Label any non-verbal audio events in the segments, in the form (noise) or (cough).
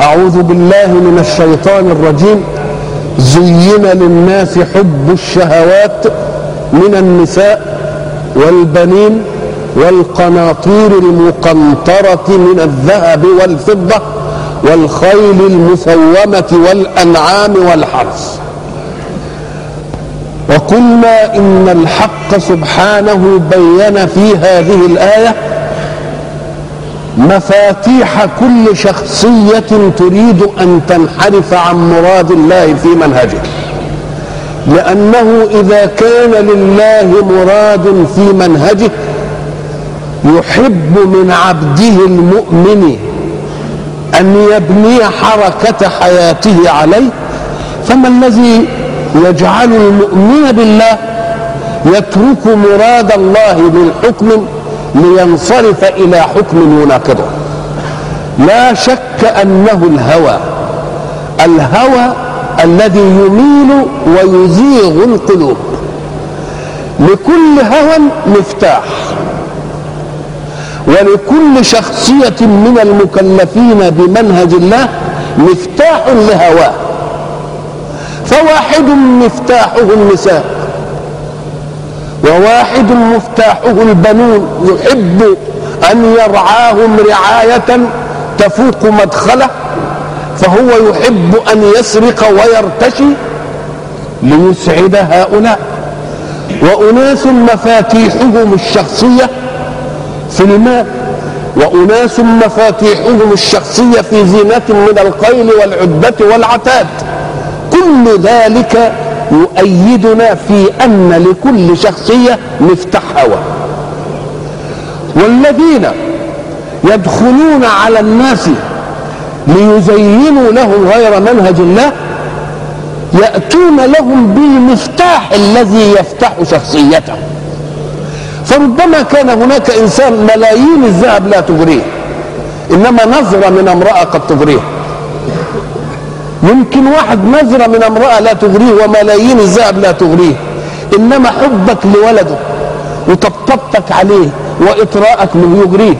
أعوذ بالله من الشيطان الرجيم. زين للناس حب الشهوات من النساء والبنين والقناطير المقنطرة من الذهب والفضة والخيل المسومة والأنعام والحرث. وقلنا إن الحق سبحانه بين في هذه الآية مفاتيح كل شخصية تريد أن تنحرف عن مراد الله في منهجه. لأنه إذا كان لله مراد في منهجه يحب من عبده المؤمن أن يبني حركة حياته عليه. فما الذي يجعل المؤمن بالله؟ يترك مراد الله من حكم لينصرف إلى حكم يناقضه لا شك أنه الهوى الهوى الذي يميل ويزيغ القلوب. لكل هوى مفتاح. ولكل شخصية من المكلفين بمنهج الله مفتاح لهواه. فواحد مفتاحه النساء. وواحد مفتاحه البنون يحب أن يرعاهم رعاية تفوق مدخله فهو يحب أن يسرق ويرتشي ليسعد هؤلاء. وأناس مفاتيحهم الشخصية في المال وأناس مفاتيحهم الشخصية في زينة من القيل والعدة والعتاد. كل ذلك يؤيدنا في أن لكل شخصية مفتاح هوى. والذين يدخلون على الناس ليزينوا لهم غير منهج الله يأتون لهم بالمفتاح الذي يفتح شخصيته. فربما كان هناك إنسان ملايين الذهب لا تغريه إنما نظرة من امرأة قد تغريه. يمكن واحد نظرة من امرأة لا تغريه وملايين الذهب لا تغريه. إنما حبك لولده وطبطبتك عليه وإطراءك من يغريه.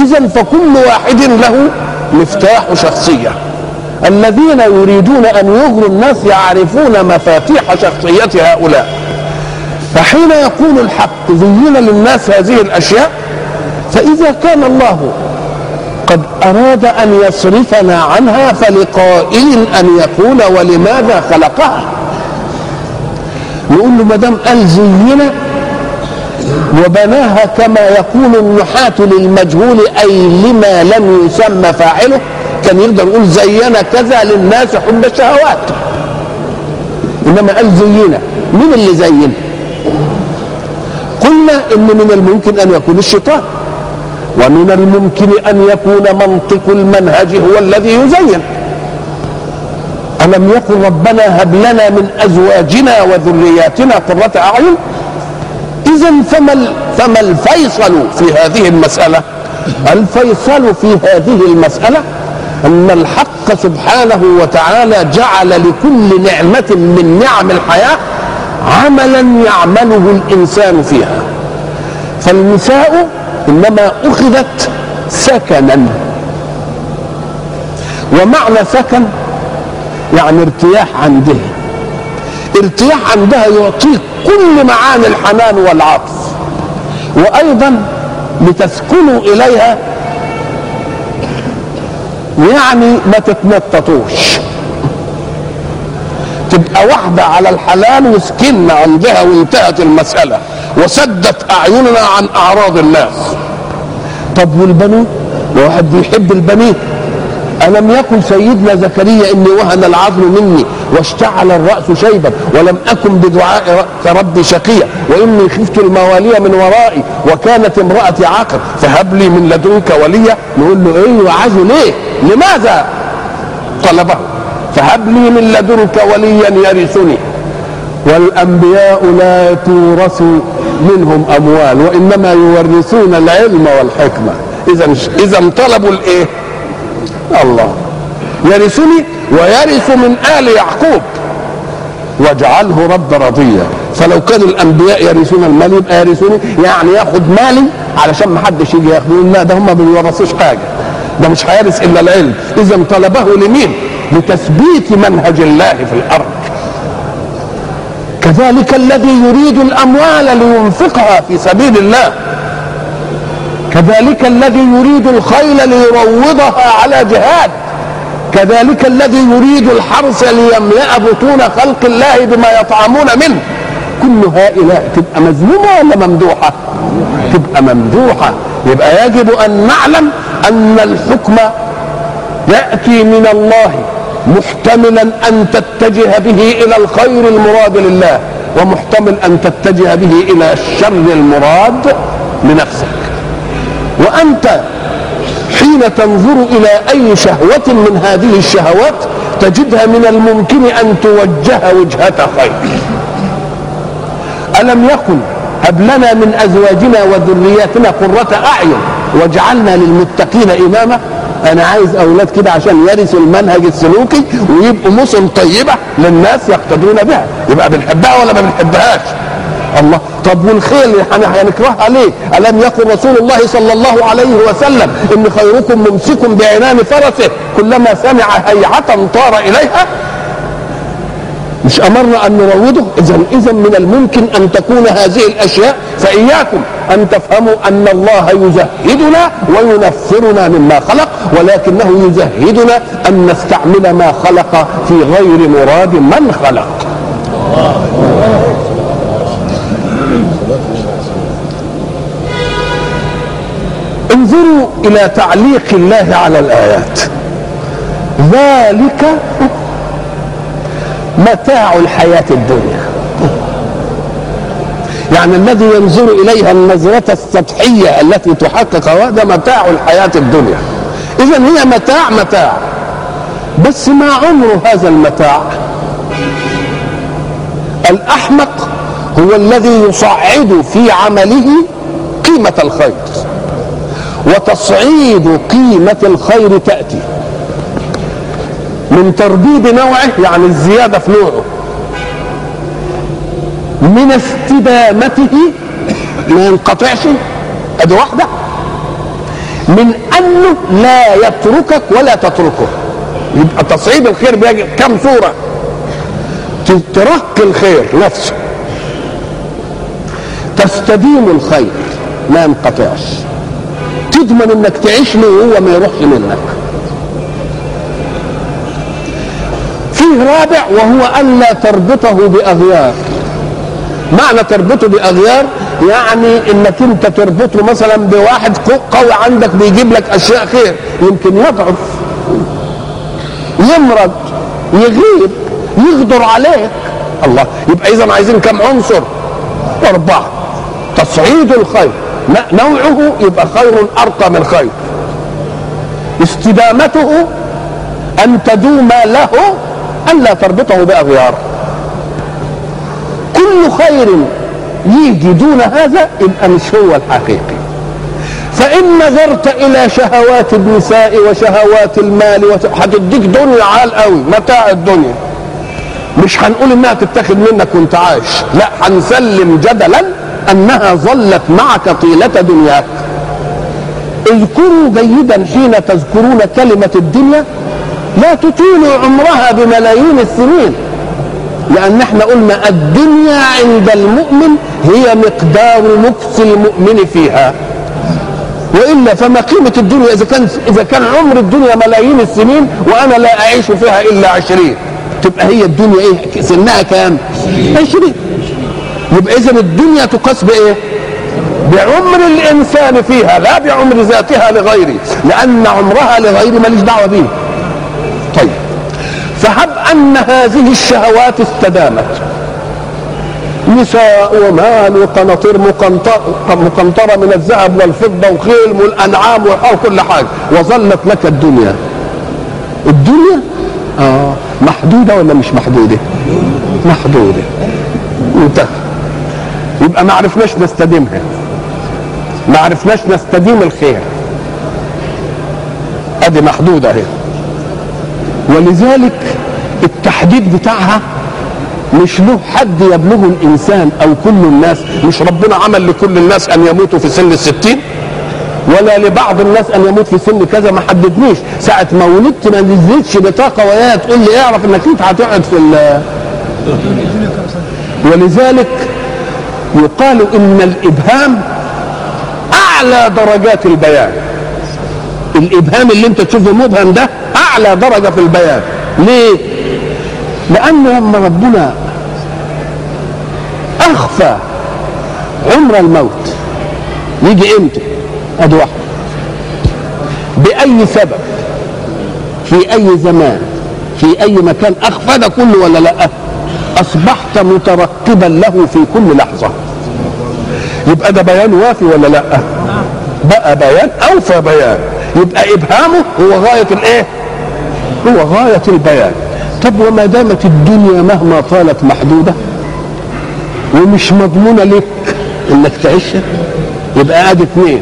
إذا فكل واحد له مفتاح شخصية. الذين يريدون أن يغروا الناس يعرفون مفاتيح شخصية هؤلاء. فحين يقول الحق زين للناس هذه الأشياء فإذا كان الله قد أراد أن يصرفنا عنها فلقائل أن يقول ولماذا خلقها؟ يقول له ما دام قال زينة وبناها كما يقول النحاة للمجهول أي لما لم يسمى فاعله كان يقدر يقول زين كذا للناس حب الشهوات. إنما قال زينة مين اللي زين؟ قلنا إن من الممكن أن يكون الشيطان. ومن الممكن أن يكون منطق المنهج هو الذي يزين. ألم يقل ربنا هب لنا من أزواجنا وذرياتنا قرة أعين؟ إذا فما فما الفيصل في هذه المسألة؟ الفيصل في هذه المسألة أن الحق سبحانه وتعالى جعل لكل نعمة من نعم الحياة عملا يعمله الإنسان فيها. فالنساء إنما أخذت سكنا. ومعنى سكن يعني ارتياح عندها ارتياح عندها يعطيك كل معاني الحنان والعطف. وأيضا لتسكنوا إليها يعني ما تتنططوش. تبقى واحدة على الحلال وسكننا عندها وانتهت المسألة. وسدت أعيننا عن أعراض الناس. طب والبنون واحد بيحب البنين ألم يقل سيدنا زكريا إني وهن العظم مني واشتعل الرأس شيبا ولم أكن بدعاء ربي شقيا وإني خفت الموالي من ورائي وكانت امرأتي عاقر فهب لي من لدنك وليا. نقول له إيه وعايزه ليه لماذا؟ طلبه. فهب لي من لدنك وليا يرثني. والأنبياء لا تورث منهم أموال وإنما يورثون العلم والحكمة. إذا إذا طلبوا الإيه؟ الله. يرثني ويرث من آل يعقوب. واجعله رب رضيا فلو كان الأنبياء يرثون المال يبقى يرثوني. يعني ياخد مالي علشان ما حدش يجي ياخده لا ده هم ما بيورثوش حاجة. ده مش هيرث إلا العلم. إذا طلبه لمين؟ لتثبيت منهج الله في الأرض. كذلك الذي يريد الأموال لينفقها في سبيل الله. كذلك الذي يريد الخيل ليروضها على جهاد. كذلك الذي يريد الحرث ليملأ بطون خلق الله بما يطعمون منه. كل هؤلاء تبقى مذمومة ولا ممدوحة؟ تبقى ممدوحة. يبقى يجب أن نعلم أن الحكم يأتي من الله. محتملا أن تتجه به إلى الخير المراد لله ومحتمل أن تتجه به إلى الشر المراد لنفسك. وأنت حين تنظر إلى أي شهوة من هذه الشهوات تجدها من الممكن أن توجه وجهة خير. ألم يقل هب لنا من أزواجنا وذرياتنا قرة أعين واجعلنا للمتقين إماما؟ أنا عايز أولاد كده عشان يرثوا المنهج السلوكي ويبقوا مسن طيبة للناس يقتدون بها. يبقى بنحبها ولا ما بنحبهاش؟ الله. طب والخيل هنكرهها ليه؟ ألم يقل رسول الله صلى الله عليه وسلم إن خيركم ممسك بعنان فرسه كلما سمع هيعة طار إليها مش أمرنا أن نروضه؟ اذا اذا من الممكن أن تكون هذه الأشياء فإياكم أن تفهموا أن الله يزهدنا وينفرنا مما خلق ولكنه يزهدنا أن نستعمل ما خلق في غير مراد من خلق. انظروا إلى تعليق الله على الآيات. ذلك متاع الحياة الدنيا. يعني الذي ينظر إليها النظرة السطحية التي تحقق هذا متاع الحياة الدنيا. إذا هي متاع متاع. بس ما عمر هذا المتاع؟ الأحمق هو الذي يصعد في عمله قيمة الخير. وتصعيد قيمة الخير تأتي. من ترديد نوعه يعني الزيادة في نوعه. من استدامته ما ينقطعش أدي واحدة. من أنه لا يتركك ولا تتركه. يبقى تصعيد الخير بيجي كم صورة؟ ترك الخير نفسه. تستديم الخير ما ينقطعش. تضمن إنك تعيش له وهو ما يروحش منك. فيه رابع وهو ألا تربطه بأغيار. معنى تربطه بأغيار يعني إنك أنت تربطه مثلا بواحد قوي عندك بيجيب لك أشياء خير يمكن يضعف يمرض يغيب يغدر عليك. الله يبقى اذا عايزين كم عنصر؟ أربعة. تصعيد الخير. نوعه يبقى خير أرقى من خير. استدامته أن تدوم له ألا تربطه بأغيار. كل خير يجي دون هذا يبقى مش هو الحقيقي. فإن نظرت إلى شهوات النساء وشهوات المال هتديك دنيا عال قوي متاع الدنيا. مش هنقول إنها تتاخد منك وأنت عايش. لا هنسلم جدلا أنها ظلت معك طيلة دنياك. اذكروا جيدا حين تذكرون كلمة الدنيا لا تطيل عمرها بملايين السنين لأن إحنا قلنا الدنيا عند المؤمن هي مقدار مكس المؤمن فيها. وإلا فما قيمة الدنيا إذا كان إذا كان عمر الدنيا ملايين السنين وأنا لا أعيش فيها إلا عشرين. تبقى هي الدنيا إيه؟ سنها كام؟ عشرين. يبقى إذا الدنيا تقاس بإيه؟ بعمر الإنسان فيها لا بعمر ذاتها لغيره لأن عمرها لغيره ماليش دعوة بيه. طيب. فهب أن هذه الشهوات استدامت. نساء ومال وقناطير مقنطرة من الذهب والفضة وخيل والأنعام وكل حاجة. وظلت لك الدنيا. الدنيا؟ آه. محدودة ولا مش محدودة؟ محدودة. انتهى يبقى ما عرفناش نستديمها. ما عرفناش نستديم الخير. أدي محدودة اهي ولذلك التحديد بتاعها مش له حد يبلغه الإنسان أو كل الناس مش ربنا عمل لكل الناس أن يموتوا في سن الستين ولا لبعض الناس أن يموت في سن كذا ما حددنيش. ساعة ما ولدت ما نزلتش بطاقة وياها تقول لي اعرف إنك أنت هتقعد في ال ولذلك يقال إن الإبهام أعلى درجات البيان. الإبهام اللي أنت تشوفه مبهم ده أعلى درجة في البيان. ليه؟ لأن لما ربنا أخفى عمر الموت. يجي إمتى؟ أدي واحدة بأي سبب؟ في أي زمان؟ في أي مكان؟ أخفى ده كله ولا لأ؟ أصبحت مترقبا له في كل لحظة. يبقى ده بيان وافي ولا لأ؟ بقى بيان أوفى بيان. يبقى إبهامه هو غاية الإيه؟ هو غاية البيان. طب وما دامت الدنيا مهما طالت محدودة ومش مضمونة لك إنك تعيشها يبقى آدي اثنين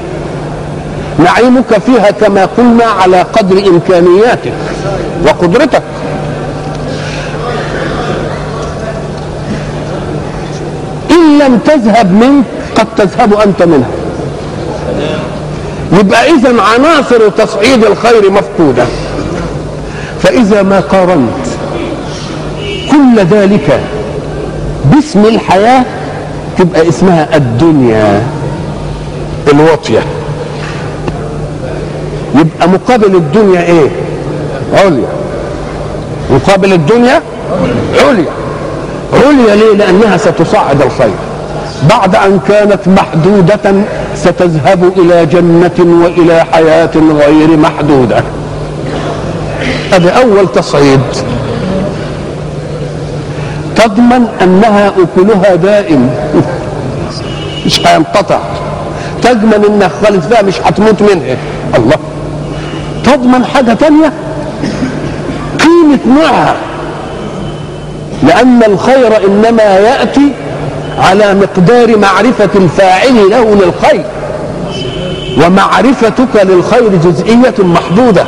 نعيمك فيها كما قلنا على قدر إمكانياتك وقدرتك. إن لم تذهب منك قد تذهب أنت منها. يبقى اذا عناصر تصعيد الخير مفقودة. فإذا ما قارنت كل ذلك باسم الحياة تبقى اسمها الدنيا. الواطيه يبقى مقابل الدنيا إيه؟ عليا. مقابل الدنيا عليا. عليا ليه؟ لأنها ستصعد الخير. بعد أن كانت محدودة ستذهب إلى جنة وإلى حياة غير محدودة. هذا أول تصعيد. تضمن أنها أكلها دائم. (laughs) مش هينقطع تضمن انك خالد فيها مش هتموت منها. الله. تضمن حاجة تانية؟ قيمة نوعها لأن الخير إنما يأتي على مقدار معرفة الفاعل له للخير. ومعرفتك للخير جزئية محدودة.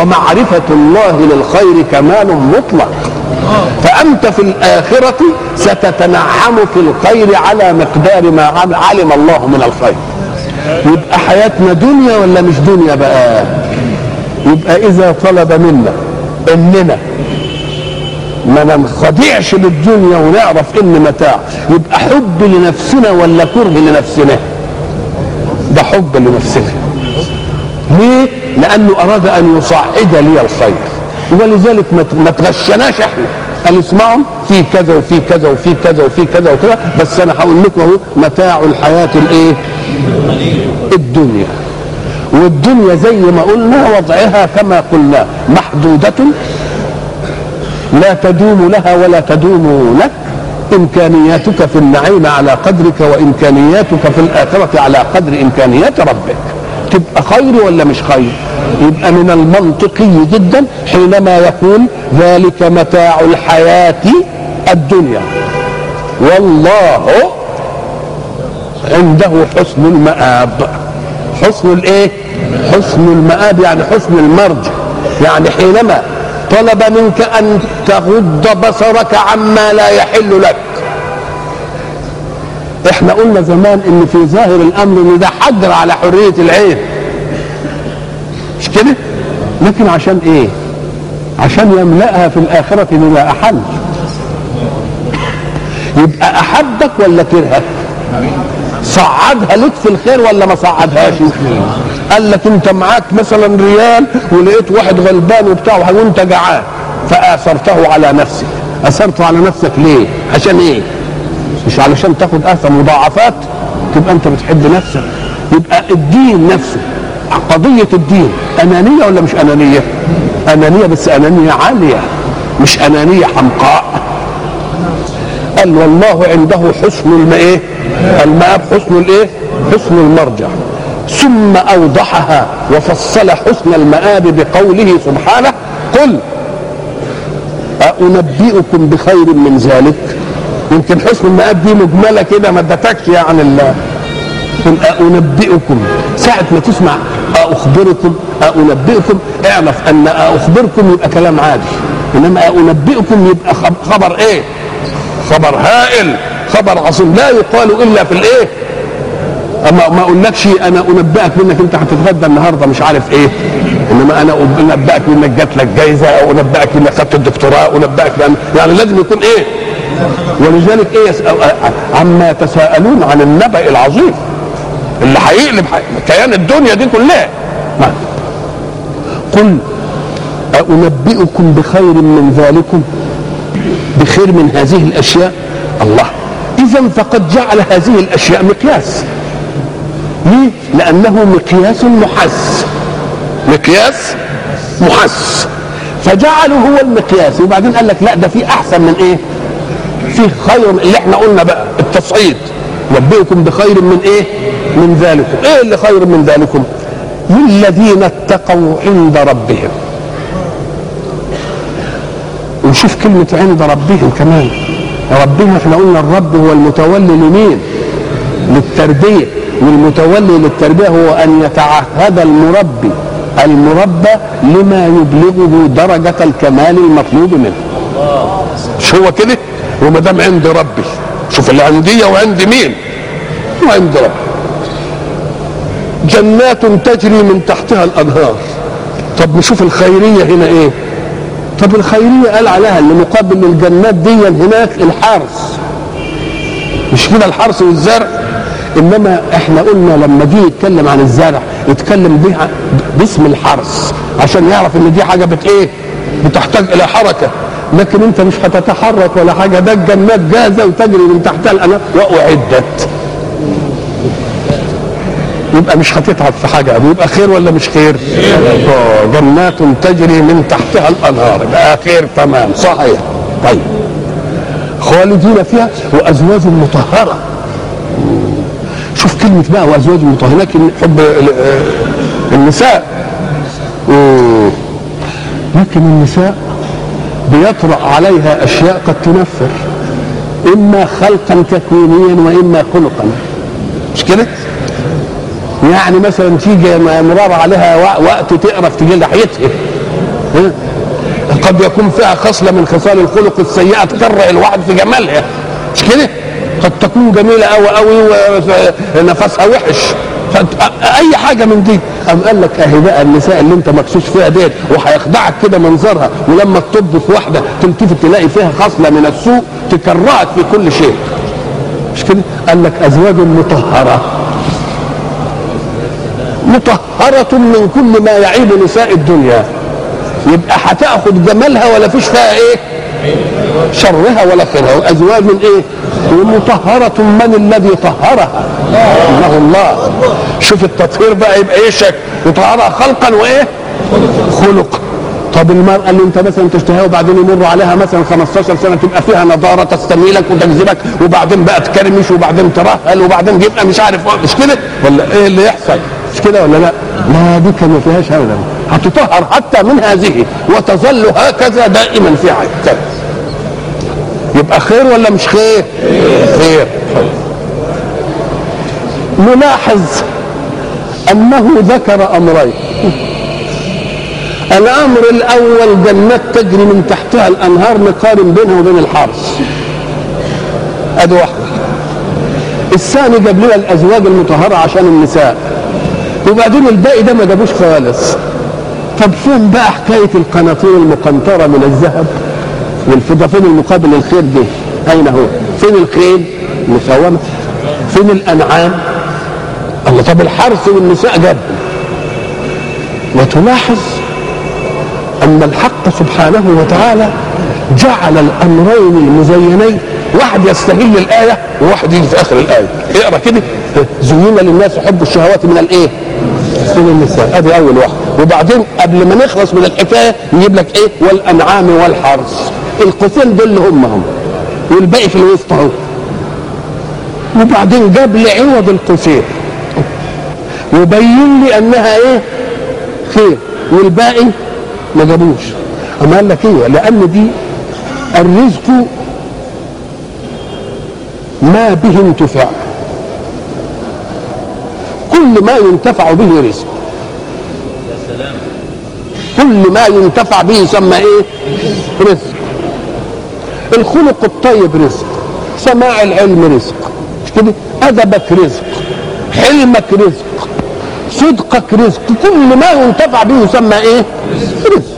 ومعرفة الله للخير كمال مطلق. فأنت في الآخرة ستتنعم في الخير على مقدار ما علم الله من الخير. يبقى حياتنا دنيا ولا مش دنيا بقى؟ يبقى إذا طلب منا إننا ما ننخدعش للدنيا ونعرف إن متاع. يبقى حب لنفسنا ولا كره لنفسنا؟ ده حب لنفسنا. ليه؟ لأنه أراد أن يصعد لي الخير. ولذلك ما تغشناش إحنا. قال اسمعوا في كذا وفي كذا وفي كذا وفي كذا وكذا بس أنا هقول لكم أهو متاع الحياة الإيه؟ الدنيا. والدنيا زي ما قلنا وضعها كما قلنا محدودة. لا تدوم لها ولا تدوم لك. إمكانياتك في النعيم على قدرك وإمكانياتك في الآخرة على قدر إمكانيات ربك. تبقى خير ولا مش خير؟ يبقى من المنطقي جدا حينما يقول ذلك متاع الحياة الدنيا. والله عنده حسن المآب. حسن الايه؟ حسن المآب يعني حسن المرجع يعني حينما طلب منك أن تغض بصرك عما لا يحل لك. إحنا قلنا زمان ان في ظاهر الامر ان ده حجر على حرية العين. مش كده؟ لكن عشان إيه؟ عشان يملأها في الآخرة بما أحل. يبقى أحبك ولا كرهك؟ صعدها لك في الخير ولا ما صعدهاش؟ قال لك انت معاك مثلا ريال ولقيت واحد غلبان وبتاع وانت جعان فآثرته على نفسك. آثرته على نفسك ليه؟ عشان إيه؟ مش علشان تاخد أثر مضاعفات تبقى أنت بتحب نفسك. يبقى الدين نفسه. قضية الدين أنانية ولا مش أنانية؟ أنانية بس أنانية عالية مش أنانية حمقاء. قال والله عنده حسن الماء المآب حسن الإيه؟ حسن المرجع. ثم أوضحها وفصل حسن المآب بقوله سبحانه قل أنبئكم بخير من ذلك؟ يمكن حسن المآب دي مجملة كده ما ادتكش يعني الله قل أنبئكم ساعة ما تسمع أخبركم أنبئكم اعرف أن أخبركم يبقى كلام عادي. إنما أنبئكم يبقى خبر إيه؟ خبر هائل خبر عظيم. لا يقال إلا في الإيه؟ أما ما أقولكش أنا أنبئك بأنك أنت هتتغدى النهارده مش عارف إيه. إنما أنا أنبئك بأنك جات لك جايزة أو أنبئك بأنك خدت الدكتوراه أنبئك بأن يعني لازم يكون إيه؟ ولذلك إيه عما يتساءلون عن النبأ العظيم. اللي هيقلب كيان الدنيا دي كلها. ما. قل أنبئكم بخير من ذلكم؟ بخير من هذه الأشياء؟ الله. إذا فقد جعل هذه الأشياء مقياس. ليه؟ لأنه مقياس محس. مقياس محس. فجعله هو المقياس. وبعدين قال لك لا ده في أحسن من إيه؟ في خير اللي إحنا قلنا بقى التصعيد. نبئكم بخير من إيه؟ من ذلكم. إيه اللي خير من ذلكم؟ للذين اتقوا عند ربهم. ونشوف كلمة عند ربهم كمان. ربنا إحنا قلنا الرب هو المتولي لمين؟ للتربية. والمتولي للتربية هو أن يتعهد المربي. المربى لما يبلغه درجة الكمال المطلوب منه. مش هو كده؟ وما دام عند ربي. شوف العندية وعند مين؟ وعند ربي. جنات تجري من تحتها الأنهار. طب نشوف الخيرية هنا إيه؟ طب الخيرية قال عليها اللي مقابل الجنات دي هناك الحرث. مش كده الحرث والزرع؟ إنما إحنا قلنا لما جه يتكلم عن الزرع يتكلم بها باسم الحرث عشان يعرف إن دي حاجة بت إيه؟ بتحتاج إلى حركة. لكن انت مش هتتحرك ولا حاجة. ده الجنات جاهزة وتجري من تحتها الأنهار. وأعدت. يبقى مش هتتعب في حاجة. يبقى خير ولا مش خير؟ آه جنات تجري من تحتها الأنهار. يبقى خير تمام. صحيح. طيب. خالدين فيها وأزواج مطهرة. شوف كلمة بقى وأزواج مطهرة لكن حب النساء. لكن النساء بيطرأ عليها أشياء قد تنفر إما خلقا تكوينيا وإما خلقا. مش كده؟ يعني مثلا تيجي مرار عليها وقت تقرف تجي لحيتها قد يكون فيها خصلة من خصال الخلق السيئة تكره الواحد في جمالها. مش كده؟ قد تكون جميلة أوي أوي ونفسها وحش. أي حاجة من دي. أم قال لك أهي بقى النساء اللي أنت مكسوس فيها ديت وهيخدعك كده منظرها ولما تطب في واحدة تلتفت تلاقي فيها خصلة من السوء تكرهك في كل شيء. مش كده؟ قال لك أزواج مطهرة. مطهرة من كل ما يعيب نساء الدنيا. يبقى هتاخد جمالها ولا فيش فيها إيه؟ شرها ولا خيرها. وازواج من إيه؟ ومطهرة من الذي طهرها؟ إنه الله. شوف التطهير بقى يبقى إيه شكل؟ مطهرة خلقا وإيه؟ خلق. طب المرأة اللي أنت مثلا تشتهيها وبعدين يمر عليها مثلا 15 سنة تبقى فيها نضارة تستميلك وتجذبك وبعدين بقى تكرمش وبعدين ترهل وبعدين يبقى مش عارف مش كده؟ ولا إيه اللي يحصل؟ مش كده ولا لأ؟ لا دي كان ما فيهاش ابدا هتطهر حتى من هذه وتظل هكذا دائما في حياتك. يبقى خير ولا مش خير؟ خير. نلاحظ أنه ذكر أمرين. الأمر الأول جنات تجري من تحتها الأنهار نقارن بينها وبين الحرث أدي واحدة. الثاني جاب لنا الأزواج المطهرة عشان النساء. وبعدين الباقي ده ما جابوش خالص. طب فين بقى حكاية القناطير المقنطرة من الذهب والفضه فين المقابل الخير ده أين هو؟ فين الخيل مساومه فين الأنعام؟ الله طب الحرث والنساء جاب. وتلاحظ أن الحق سبحانه وتعالى جعل الأمرين المزينين واحد يستهل الآية وواحد يجي في آخر الآية. اقرا كده. زين للناس حب الشهوات من الإيه؟ من النساء ادي أول واحد. وبعدين قبل ما نخلص من الحكاية يجيب لك إيه؟ والأنعام والحرث. القوسين دول اللي هم هم والباقي في الوسط أهو. وبعدين جاب لي عوض القوسين وبين لي أنها إيه؟ خير. والباقي ما جابوش. أما قال لك إيه؟ لأن دي الرزق ما به انتفاع كل ما ينتفع به رزق. كل ما ينتفع به يسمى إيه؟ رزق. الخلق الطيب رزق سماع العلم رزق. أدبك رزق حلمك رزق صدقك رزق. كل ما ينتفع به يسمى إيه؟ رزق.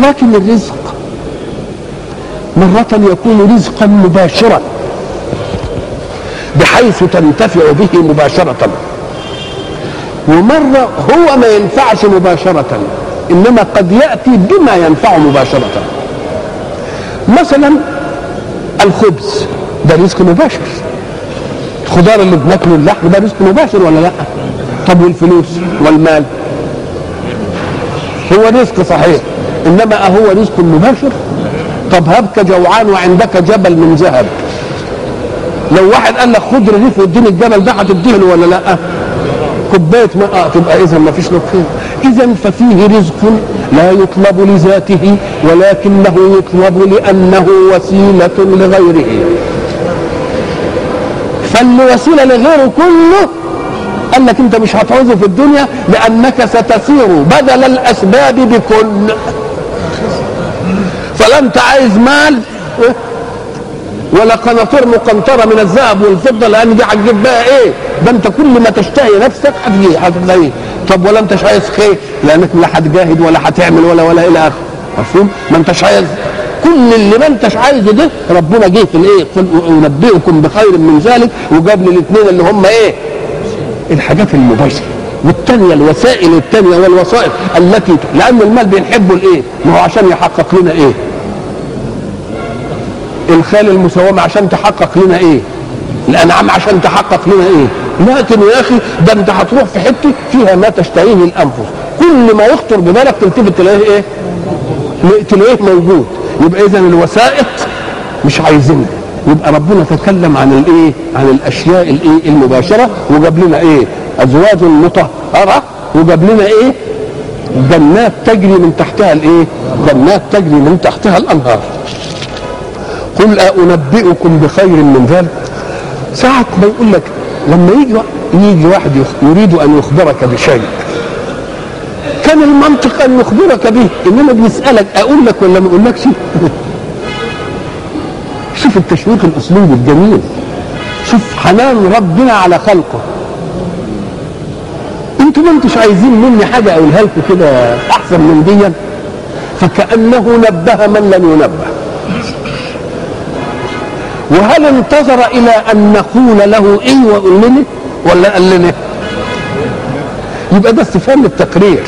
لكن الرزق مرة يكون رزقا مباشرا بحيث تنتفع به مباشرة. ومرة هو ما ينفعش مباشرة إنما قد يأتي بما ينفع مباشرة. مثلا الخبز ده رزق مباشر. الخضار اللي بناكله اللحم ده رزق مباشر ولا لأ؟ طب والفلوس والمال؟ هو رزق صحيح إنما أهو رزق مباشر؟ طب هبك جوعان وعندك جبل من ذهب. لو واحد قال لك خد رغيف واديني الجبل ده هتديه ولا لأ؟ كوباية ماء تبقى اذا ما فيش نقصان. اذا ففيه رزق لا يطلب لذاته ولكنه يطلب لأنه وسيلة لغيره. فالوسيلة لغيره كله لك أنت مش هتعوزه في الدنيا لأنك ستسير بدل الأسباب بكل. فلا انت عايز مال. ولا قناطير مقنطره من الذهب والفضة لأن دي هتجيب بقى إيه؟ ده أنت كل ما تشتهي نفسك هتجي هتلاقيه طب ولا انتش عايز خير لأنك لا هتجاهد ولا هتعمل ولا ولا إلى آخره مفهوم؟ ما أنتش عايز كل اللي ما أنتش عايزه ده ربنا جه في الإيه؟ أنبئكم بخير من ذلك وجاب لي الاثنين اللي هم إيه؟ الحاجات المباشرة والثانيه الوسائل الثانية والوسائط التي لأن المال بنحبه الايه؟ ما هو عشان يحقق لنا إيه؟ الخيل المسومه عشان تحقق لنا إيه؟ الأنعام عشان تحقق لنا إيه؟ لكن يا أخي ده أنت هتروح في حتة فيها ما تشتهيه الأنفس كل ما يخطر ببالك تلتفت تلاقيه إيه؟ تلاقيه موجود يبقى اذا الوسائط مش عايزينها يبقى ربنا تكلم عن الإيه؟ عن الأشياء الإيه؟ المباشرة وجاب لنا إيه؟ أزواج مطهرة وجاب لنا إيه؟ جنات تجري من تحتها الإيه؟ جنات تجري من تحتها الأنهار. قل أنبئكم بخير من ذلك؟ ساعة ما يقول لك لما يجي يجي واحد يريد أن يخبرك بشيء. كان المنطق أن يخبرك به إنما بيسألك أقول لك ولا ما أقولكش؟ (laughs) شوف التشويق الأسلوبي الجميل. شوف حنان ربنا على خلقه. أنتوا ما انتوش عايزين مني حاجة أقولها لكم كده أحسن من دي؟ فكأنه نبه من لم ينبه. وهل انتظر إلى أن نقول له إيه وقول لنا ولا قال لنا يبقى ده استفهام التقرير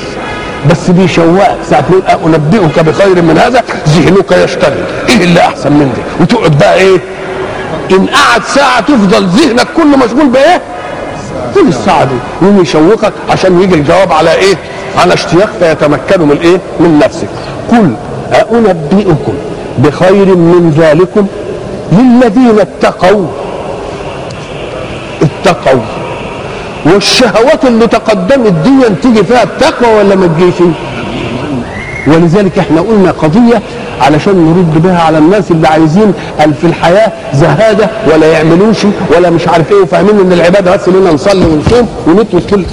بس بيشوقك ساعة نقول أنبئك بخير من هذا ذهنك يشتغل. إيه اللي أحسن من ده؟ وتقعد بقى إيه؟ إن قعد ساعة تفضل ذهنك كله مشغول بإيه؟ كل الساعة دي. يقوم يشوقك عشان يجي الجواب على إيه؟ على اشتياق فيتمكنوا من إيه؟ من نفسك. قل أنبئكم بخير من ذلكم؟ للذين اتقوا. اتقوا. والشهوات اللي تقدمت دي تيجي فيها التقوى ولا ما تجيش؟ ولذلك إحنا قلنا قضية علشان نرد بها على الناس اللي عايزين في الحياة زهادة ولا يعملوش ولا مش عارف إيه وفاهمين إن العبادة بس اننا نصلي ونصوم ونترك كل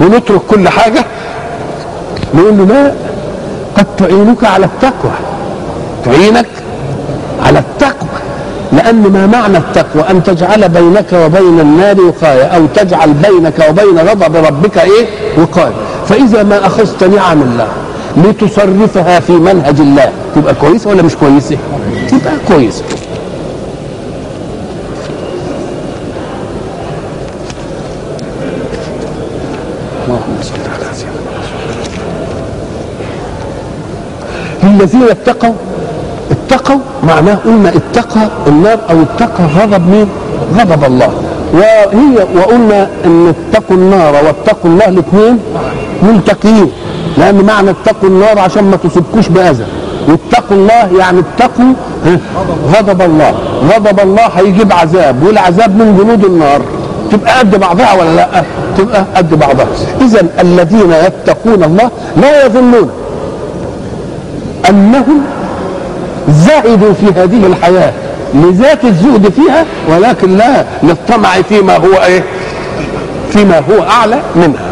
ونترك كل حاجة. نقول له لا. قد تعينك على التقوى. تعينك على التقوى. لأن ما معنى التقوى؟ أن تجعل بينك وبين النار وقاية أو تجعل بينك وبين غضب ربك إيه؟ وقاية. فإذا ما أخذت نعم الله لتصرفها في منهج الله تبقى كويسة ولا مش كويسة؟ تبقى كويسة اللهم صل على سيدنا للذين اتقوا اتقوا معناه قلنا اتقى النار أو اتقى غضب مين؟ غضب الله. وهي وقلنا أن اتقوا النار واتقوا الله الاثنين ملتقيين لأن معنى اتقوا النار عشان ما تصبكوش بأذى. واتقوا الله يعني اتقوا غضب الله. غضب الله هيجيب عذاب والعذاب من جنود النار. تبقى قد بعضها ولا لأ؟ تبقى قد بعضها. اذا الذين يتقون الله لا يظنون أنهم زهدوا في هذه الحياة لذات الزهد فيها ولكن لا للطمع فيما هو إيه؟ فيما هو أعلى منها.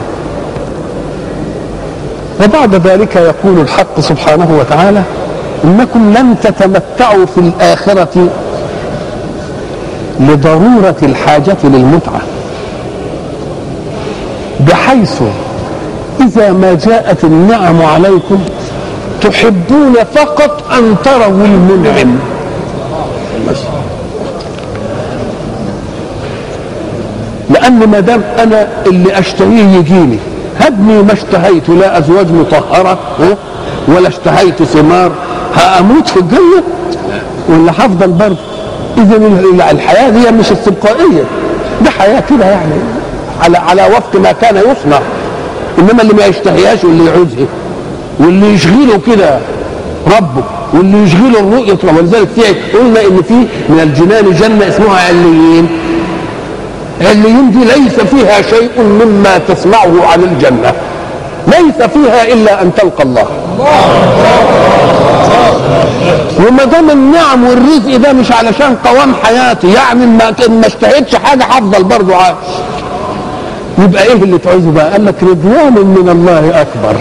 وبعد ذلك يقول الحق سبحانه وتعالى إنكم لن تتمتعوا في الآخرة لضرورة الحاجة للمتعة. بحيث إذا ما جاءت النعم عليكم تحبون فقط أن تروا المنعم لأن ما دام أنا اللي أشتهيه يجيني هبني ما اشتهيت لا أزواج مطهرة؟ ولا اشتهيت ثمار هأموت في الجنة؟ ولا هفضل برضه؟ إذا الحياة دي مش استبقائية دي حياة كده يعني على على وفق ما كان يصنع. إنما اللي ما يشتهيهاش واللي يعوزها. واللي يشغله كده ربه واللي يشغله الرؤية ولذلك في قلنا إن في من الجنان جنة اسمها عليين. عليين دي ليس فيها شيء مما تسمعه عن الجنة. ليس فيها إلا أن تلقى الله. وما دام النعم والرزق ده مش علشان قوام حياتي يعني ما ما اشتهيتش حاجة هفضل برضه عايش يبقى إيه اللي تعوزه بقى؟ قال لك رضوان من الله أكبر.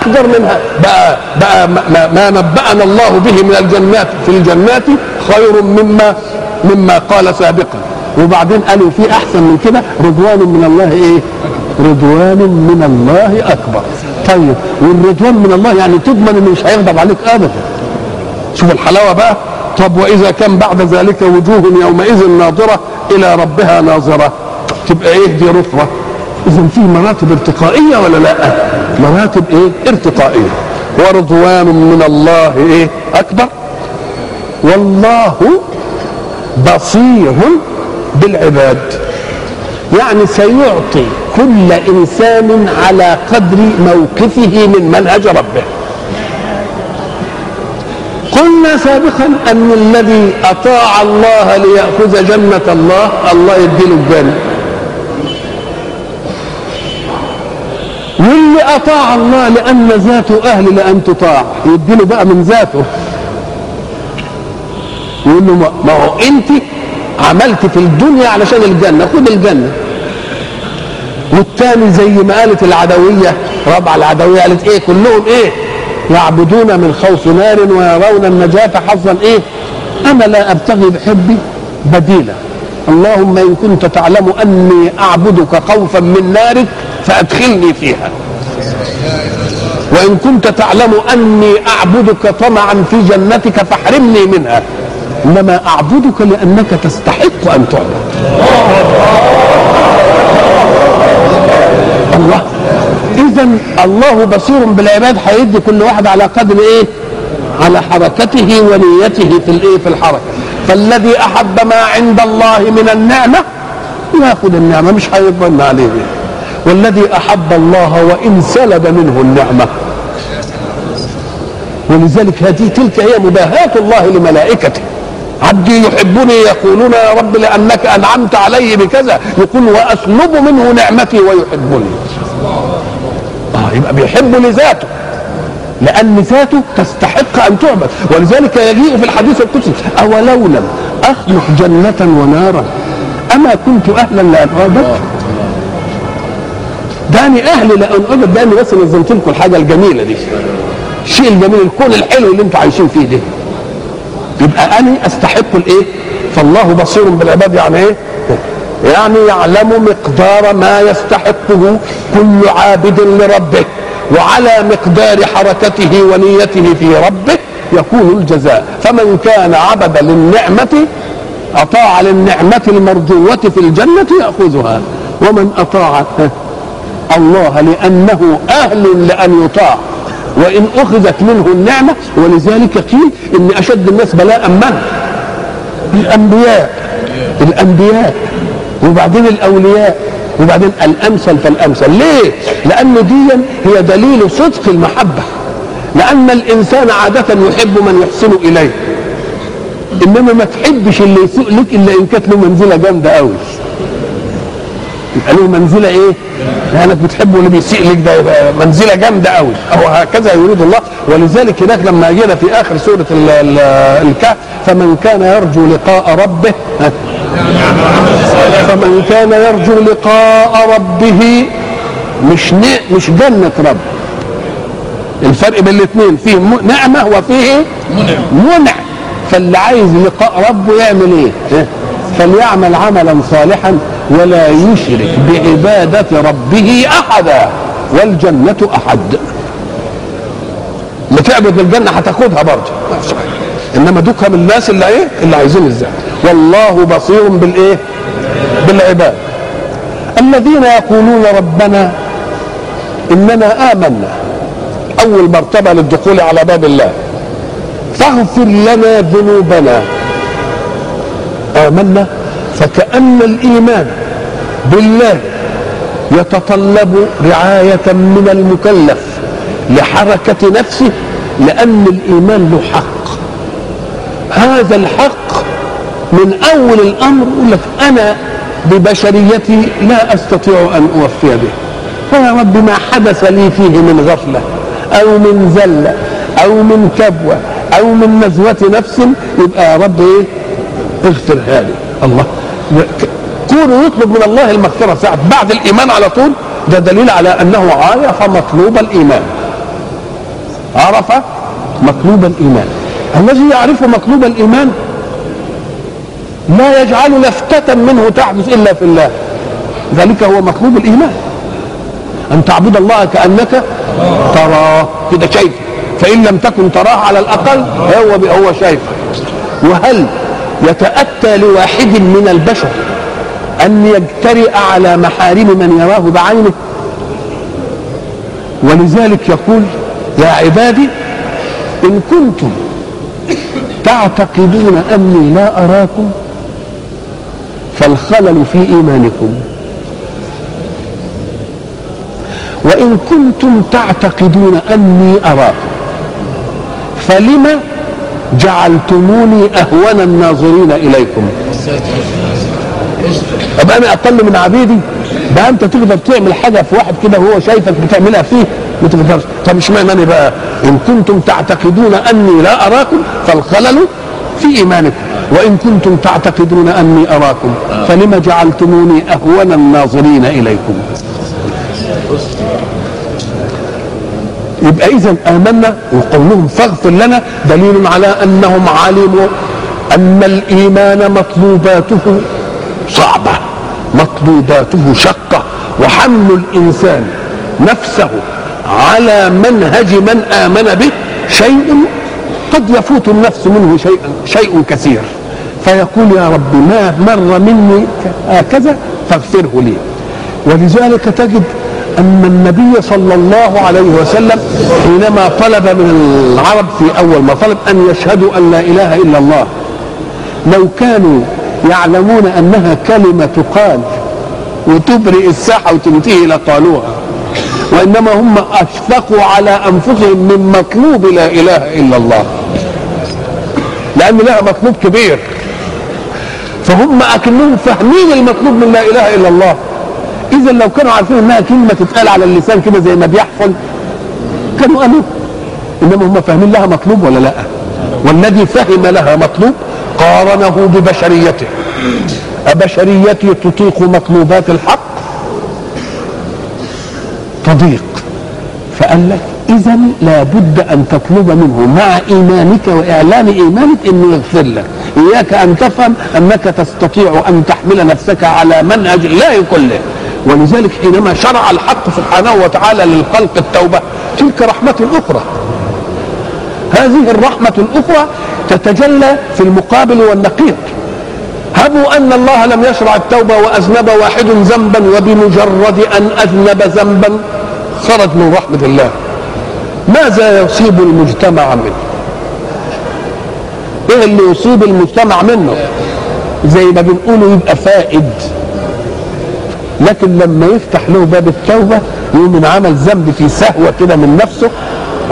أكبر منها. بقى بقى ما, نبأنا الله به من الجنات في الجنات خير مما مما قال سابقا. وبعدين قالوا في أحسن من كده رضوان من الله إيه؟ رضوان من الله أكبر. طيب والرضوان من الله يعني تضمن إنه مش هيغضب عليك ابدا. شوف الحلاوة بقى. طب وإذا كان بعد ذلك وجوه يومئذ ناظرة إلى ربها ناظرة. تبقى إيه؟ دي رتبه اذا في مراتب ارتقائية ولا لا؟ مراتب إيه؟ ارتقائية. ورضوان من الله إيه؟ أكبر. والله بصير بالعباد. يعني سيعطي كل إنسان على قدر موقفه من منهج ربه. قلنا سابقا أن الذي أطاع الله ليأخذ جنة الله الله يديله الجنة. أطاع الله لأن ذاته أهل لأن تطاع. يديله بقى من ذاته. يقول له ما هو أنت عملت في الدنيا علشان الجنة. خد الجنة. والتاني زي ما قالت العدوية رابعه العدوية قالت إيه؟ كلهم إيه؟ يعبدون من خوف نار ويرون النجاة حظا إيه؟ أنا لا أبتغي بحبي بديلا. اللهم إن كنت تعلم أني أعبدك خوفا من نارك فأدخلني فيها. وإن كنت تعلم أني أعبدك طمعا في جنتك فاحرمني منها. إنما أعبدك لأنك تستحق أن تعبد. الله. اذا الله بصير بالعباد هيدي كل واحد على قدر إيه؟ على حركته ونيته في الإيه؟ في الحركة. فالذي أحب ما عند الله من النعمة يأخذ النعمة مش هيضمن عليه. والذي أحب الله وإن سلب منه النعمة ولذلك هذه تلك هي مباهاة الله لملائكته. عبدي يحبني يقولون يا رب لأنك أنعمت علي بكذا. يقول وأسلب منه نعمتي ويحبني. آه يبقى بيحب لذاته. لأن ذاته تستحق أن تعبد. ولذلك يجيء في الحديث القدسي أولو لم أخلق جنة ونارا؟ أما كنت أهلا لأن اعبد داني أهلي لأن أعبد. داني بس نزلت لكم الحاجة الجميلة دي. الشيء الجميل الكون الحلو اللي أنتم عايشين فيه ده. يبقى أنا أستحق الإيه؟ فالله بصير بالعباد يعني إيه؟ يعني يعلم مقدار ما يستحقه كل عابد لربه وعلى مقدار حركته ونيته في ربه يكون الجزاء. فمن كان عبد للنعمة أطاع للنعمة المرجوة في الجنة يأخذها. ومن أطاع الله لأنه أهل لأن يطاع. وإن أخذت منه النعمة ولذلك قيل إن أشد الناس بلاء من؟ الأنبياء. الأنبياء. وبعدين الأولياء. وبعدين الأمثل فالأمثل. ليه؟ لأن دي هي دليل صدق المحبة. لأن الإنسان عادة يحب من يحسن إليه. إنما ما تحبش اللي يسوء لك إلا إن كانت له منزلة جامدة يبقى له منزلة إيه؟ لأنك بتحبه اللي بيسيء لك ده يبقى منزلة جامدة قوي. أو هكذا يريد الله. ولذلك هناك لما جينا في آخر سورة الكهف فمن كان يرجو لقاء ربه فمن كان يرجو لقاء ربه مش مش جنة رب. الفرق بين الاثنين فيه نعمة وفيه منع. منع. فاللي عايز لقاء ربه يعمل إيه؟ فليعمل عملا صالحا ولا يشرك بعبادة ربه أحدا والجنة أحد. ما تعبد الجنة هتاخدها برضه. إنما دوكها من الناس اللي إيه؟ اللي عايزين الزهد والله بصير بالإيه؟ بالعباد. الذين يقولون ربنا إننا آمنا. أول مرتبة للدخول على باب الله. فاغفر لنا ذنوبنا. آمنا فكأن الإيمان بالله يتطلب رعاية من المكلف لحركة نفسه لأن الإيمان له حق. هذا الحق من أول الأمر يقول لك أنا ببشريتي لا أستطيع أن أوفي به. فيا رب ما حدث لي فيه من غفلة أو من زلة أو من كبوة أو من نزوة نفس يبقى يا رب إيه؟ اغفرها لي الله. كونه يطلب من الله المغفرة ساعة بعد الإيمان على طول ده دليل على أنه عرف مطلوب الإيمان. عرف مطلوب الإيمان. الذي يعرف مطلوب الإيمان لا يجعل لفتة منه تحدث إلا في الله. ذلك هو مطلوب الإيمان. أن تعبد الله كأنك تراه. كده شايف فإن لم تكن تراه على الأقل هو هو شايف. وهل يتأتى لواحد من البشر أن يجترئ على محارم من يراه بعينه. ولذلك يقول يا عبادي إن كنتم تعتقدون أني لا أراكم فالخلل في إيمانكم. وإن كنتم تعتقدون أني أراكم فلم جعلتموني أهون الناظرين إليكم. طب أنا أقل من عبيدي. ده أنت تقدر تعمل حاجة في واحد كده وهو شايفك بتعملها فيه؟ ما تقدرش. طب مش معنى بقى؟ إن كنتم تعتقدون أني لا أراكم فالخلل في إيمانكم. وإن كنتم تعتقدون أني أراكم فلم جعلتموني أهون الناظرين إليكم؟ يبقى اذا آمنا وقولهم فاغفر لنا دليل على أنهم علموا أن الإيمان مطلوباته صعبة مطلوباته شقة وحمل الإنسان نفسه على منهج من آمن به شيء قد يفوت النفس منه شيء شيء كثير. فيقول يا رب ما مر مني هكذا فاغفره لي. ولذلك تجد أن النبي صلى الله عليه وسلم حينما طلب من العرب في أول ما طلب أن يشهدوا أن لا إله إلا الله لو كانوا يعلمون أنها كلمة تقال وتبرئ الساحة وتنتهي لقالوها وإنما هم أشفقوا على أنفسهم من مطلوب لا إله إلا الله. لأن لها مطلوب كبير. فهم أكنهم فاهمين المطلوب من لا إله إلا الله. اذا لو كانوا عارفين إنها كلمة تتقال على اللسان كده زي ما بيحصل كانوا قالوا إنما هم فاهمين لها مطلوب ولا لأ؟ والذي فهم لها مطلوب قارنه ببشريته. أبشريتي تطيق مطلوبات الحق؟ تضيق. فقال لك اذا لابد أن تطلب منه مع إيمانك وإعلان إيمانك إنه يغفر لك. إياك أن تفهم أنك تستطيع أن تحمل نفسك على منهج الله كله. ولذلك حينما شرع الحق سبحانه وتعالى للخلق التوبة تلك رحمة أخرى. هذه الرحمة الأخرى تتجلى في المقابل والنقيض. هبوا أن الله لم يشرع التوبة وأذنب واحد ذنبا وبمجرد أن أذنب ذنبا. خرج من رحمة الله. ماذا يصيب المجتمع منه؟ إيه اللي يصيب المجتمع منه؟ زي ما بنقوله يبقى فائد. لكن لما يفتح له باب التوبة يقوم من عمل ذنب في سهوة كده من نفسه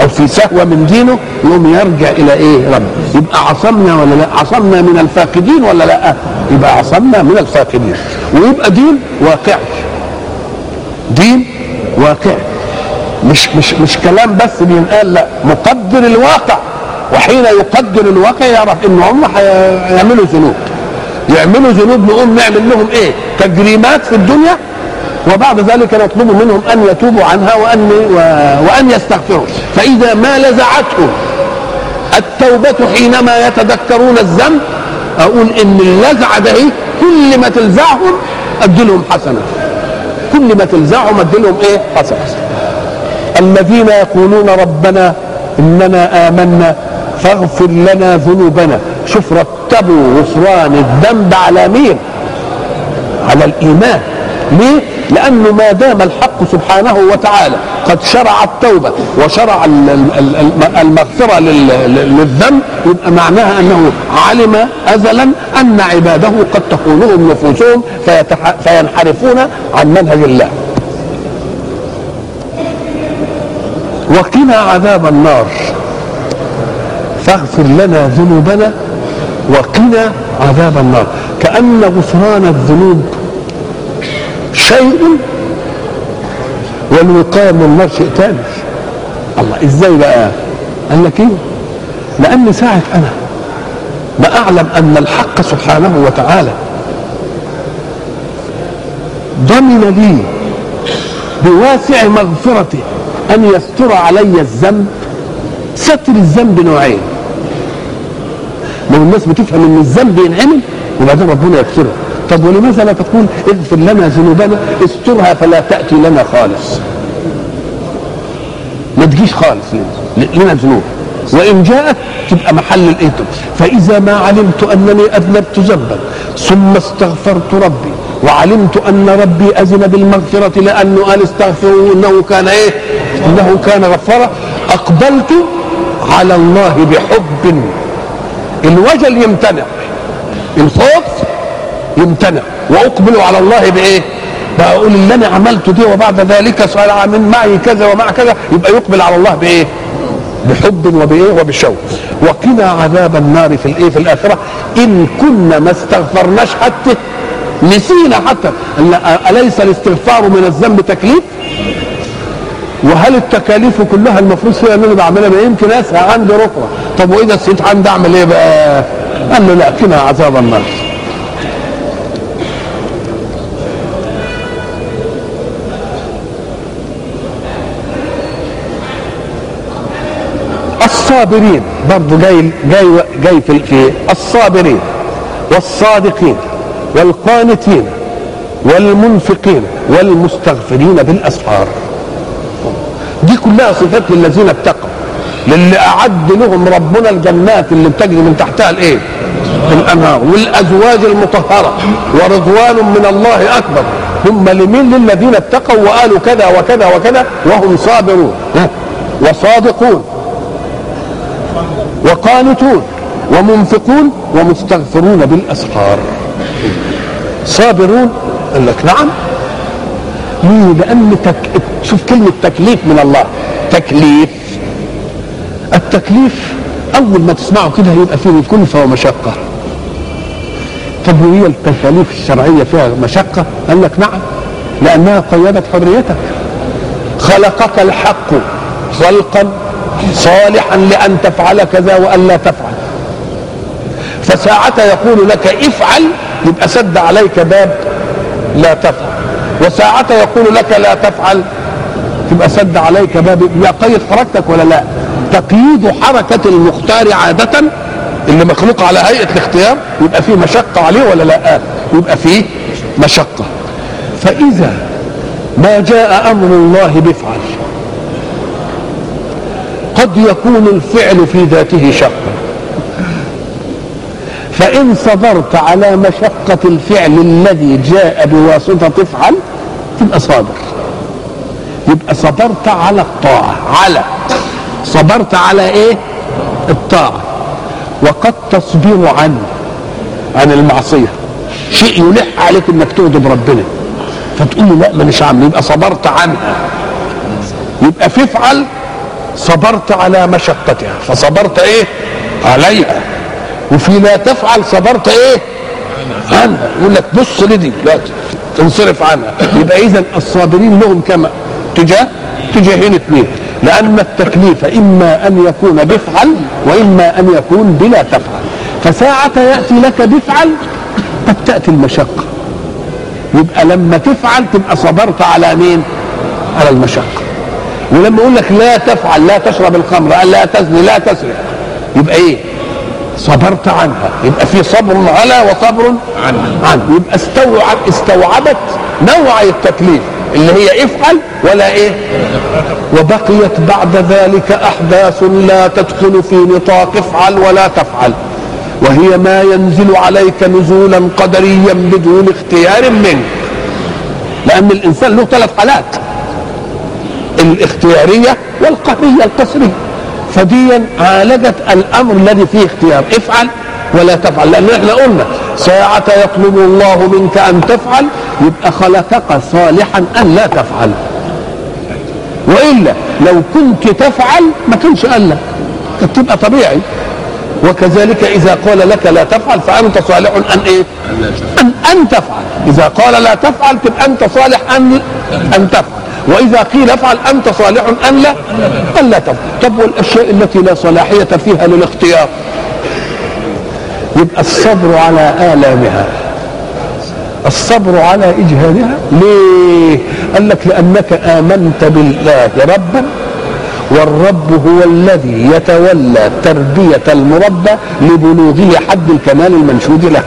أو في سهوة من دينه يقوم يرجع إلى إيه رب؟ يبقى عصمنا ولا لا؟ عصمنا من الفاقدين ولا لا؟ يبقى عصمنا من الفاقدين. ويبقى دين واقعي دين واقعي مش مش مش كلام بس بينقال لا. مقدر الواقع. وحين يقدر الواقع يعرف ان هم هيعملوا ذنوب. يعملوا ذنوب نقوم نعمل لهم إيه؟ تجريمات في الدنيا؟ وبعد ذلك نطلب منهم أن يتوبوا عنها وأن وأن يستغفروا. فإذا ما لزعتهم التوبة حينما يتذكرون الذنب أقول إن اللزعه ده؟ كل ما تلزعهم أدي لهم حسنة. كل ما تلزعهم أدي لهم إيه؟ حسنة. الذين يقولون ربنا إننا آمنا فاغفر لنا ذنوبنا. شوف رتبوا غفران الذنب على مين؟ على الإيمان. ليه؟ لأنه ما دام الحق سبحانه وتعالى قد شرع التوبة وشرع ال- ال- ال- المغفرة لل- للذنب يبقى معناها أنه علم ازلا أن عباده قد تخونهم نفوسهم فينحرفون عن منهج الله. وقنا عذاب النار. فاغفر لنا ذنوبنا وقنا عذاب النار. كأن غفران الذنوب شيء والوقاية من النار شيء ثاني. الله إزاي بقى؟ قال لك إيه؟ لأن ساعة أنا ما اعلم أن الحق سبحانه وتعالى ضمن لي بواسع مغفرته أن يستر علي الذنب. ستر الذنب نوعين. هو الناس بتفهم إن الذنب ينعمل وبعدين ربنا يغفره طب ولماذا لا تقول اغفر لنا ذنوبنا؟ استرها فلا تأتي لنا خالص. ما تجيش خالص لنا لنا ذنوب. وإن جاءت تبقى محل الايه فإذا ما علمت أنني أذنبت ذنبا ثم استغفرت ربي وعلمت أن ربي أذن بالمغفرة لأنه قال استغفروا إنه كان إيه؟ إنه كان غفارا أقبلت على الله بحب. الوجل يمتنع الخوف يمتنع. واقبل على الله بإيه؟ بقول اللي أنا عملته دي وبعد ذلك صار من معي كذا ومع كذا يبقى يقبل على الله بإيه؟ بحب وبإيه؟ وبشوق. وقنا عذاب النار في الإيه؟ في الآخرة. إن كنا ما استغفرناش حتى نسينا حتى. أليس الاستغفار من الذنب تكليف؟ وهل التكاليف كلها المفروض فيها ان أنا بعملها؟ ما يمكن اسهى عندي ركبة. طب وإذا نسيت عندي اعمل إيه بقى؟ قال له لا قنا عذاب النار. الصابرين برضه جاي جاي جاي في في الصابرين والصادقين والقانتين والمنفقين والمستغفرين بالأسحار. كلها صفات للذين اتقوا. للي أعد لهم ربنا الجنات اللي بتجري من تحتها الإيه؟ الأنهار. والأزواج المطهرة. ورضوان من الله أكبر. هم لمين؟ للذين اتقوا وقالوا كذا وكذا وكذا وهم صابرون؟ وصادقون. وقانتون. ومنفقون. ومستغفرون بالأسحار. صابرون؟ قال لك نعم. ليه؟ لأن. شوف كلمة تكليف من الله. تكليف. التكليف أول ما تسمعه كده يبقى فيه كلفه ومشقة. طب وهي التكاليف الشرعية فيها مشقة؟ قال لك نعم لأنها قيدت حريتك. خلقك الحق خلقا صالحا لأن تفعل كذا وأن لا تفعل. فساعة يقول لك افعل يبقى سد عليك باب لا تفعل. وساعة يقول لك لا تفعل تبقى سد عليك باب يقيد حركتك ولا لا؟ تقييد حركة المختار عادة اللي مخلوق على هيئة الاختيار يبقى فيه مشقة عليه ولا لا؟ يبقى فيه مشقة. فإذا ما جاء أمر الله بفعل قد يكون الفعل في ذاته شقا. فإن صبرت على مشقة الفعل الذي جاء بواسطة افعل تبقى صابر يبقى صبرت على الطاعة. على. صبرت على إيه؟ الطاعة. وقد تصبر عن عن المعصية. شيء يلح عليك إنك تغضب ربنا. فتقول له لا مانيش عامل يبقى صبرت عنها. يبقى في افعل صبرت على مشقتها. فصبرت إيه؟ عليها. وفي لا تفعل صبرت إيه؟ عنها. يقول لك بص لدي لا تنصرف عنها. يبقى اذا الصابرين لهم كما تجاه تجاهين اثنين. لأن التكليف إما أن يكون بفعل وإما أن يكون بلا تفعل. فساعة يأتي لك بفعل قد تأتي المشقة. يبقى لما تفعل تبقى صبرت على مين؟ على المشقة. ولما أقول لك لا تفعل لا تشرب الخمر لا تزني لا تسرق. يبقى إيه؟ صبرت عنها. يبقى في صبر على وصبر عنه عنه يبقى استوعب استوعبت نوع التكليف. اللي هي إفعل ولا إيه؟ وبقيت بعد ذلك أحداث لا تدخل في نطاق افعل ولا تفعل. وهي ما ينزل عليك نزولا قدريا بدون اختيار منك لأن الإنسان له ثلاث حالات الاختيارية والقهرية القسريه فديا عالجت الأمر الذي فيه اختيار. افعل ولا تفعل. لأن إحنا قلنا ساعة يطلب الله منك أن تفعل يبقى خلقك صالحا أن لا تفعل. وإلا لو كنت تفعل ما كانش قال لك. كانت تبقى طبيعي. وكذلك إذا قال لك لا تفعل فأنت صالح أن إيه؟ أن أن تفعل. إذا قال لا تفعل تبقى أنت صالح أن أن تفعل. وإذا قيل افعل أنت صالح أن لا أن لا تفعل. طب والأشياء التي لا صلاحية فيها للاختيار؟ يبقى الصبر على آلامها. الصبر على إجهادها؟ ليه؟ قال لك لأنك آمنت بالله ربا والرب هو الذي يتولى تربية المربى لبلوغه حد الكمال المنشود له.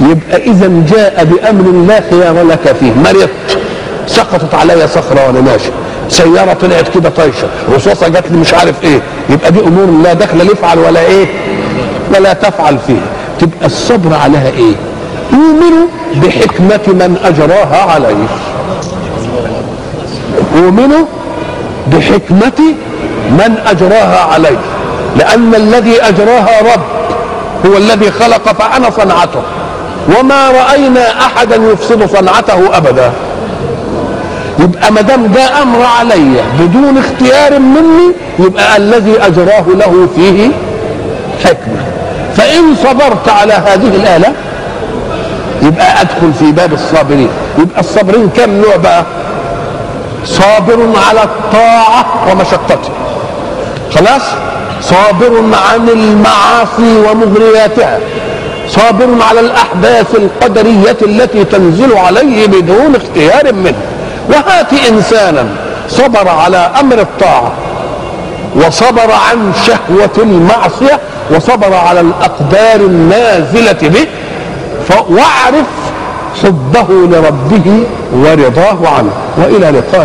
يبقى إذا جاء بأمر لا خيار لك فيه. مرضت سقطت علي صخرة وأنا ماشي. سيارة طلعت كده طايشة. رصاصة جات لي مش عارف إيه. يبقى دي أمور لا دخل يفعل ولا إيه ولا تفعل فيها. تبقى الصبر عليها إيه؟ يؤمن بحكمة من أجراها عليه. يؤمن بحكمة من أجراها عليه. لأن الذي أجراها رب هو الذي خلق فأنا صنعته. وما رأينا أحدا يفسد صنعته أبدا. يبقى ما دام ده أمر علي بدون اختيار مني يبقى الذي أجراه له فيه حكمة فإن صبرت على هذه الآلة يبقى أدخل في باب الصابرين. يبقى الصابرين كم نوع بقى؟ صابر على الطاعة ومشقتها خلاص؟ صابر عن المعاصي ومغرياتها. صابر على الأحداث القدرية التي تنزل عليه بدون اختيار منه. وهات إنسانا صبر على أمر الطاعة. وصبر عن شهوة المعصية وصبر على الأقدار النازلة به واعرف حبه لربه ورضاه عنه. وإلى لقاء